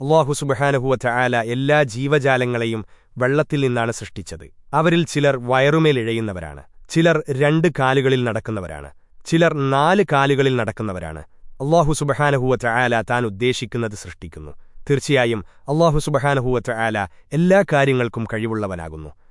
അള്ളാഹു സുബഹാനഹുവറ്റ ആല എല്ലാ ജീവജാലങ്ങളെയും വെള്ളത്തിൽ നിന്നാണ് സൃഷ്ടിച്ചത്. അവരിൽ ചിലർ വയറുമേലിഴയുന്നവരാണ് ചിലർ രണ്ട് കാലുകളിൽ നടക്കുന്നവരാണ്. ചിലർ നാല് കാലുകളിൽ നടക്കുന്നവരാണ്. അള്ളാഹു സുബഹാനഹുവറ്റ ആല താൻ ഉദ്ദേശിക്കുന്നത് സൃഷ്ടിക്കുന്നു. തീർച്ചയായും അള്ളാഹു സുബഹാനഹുവറ്റ ആല എല്ലാ കാര്യങ്ങൾക്കും കഴിവുള്ളവനാകുന്നു.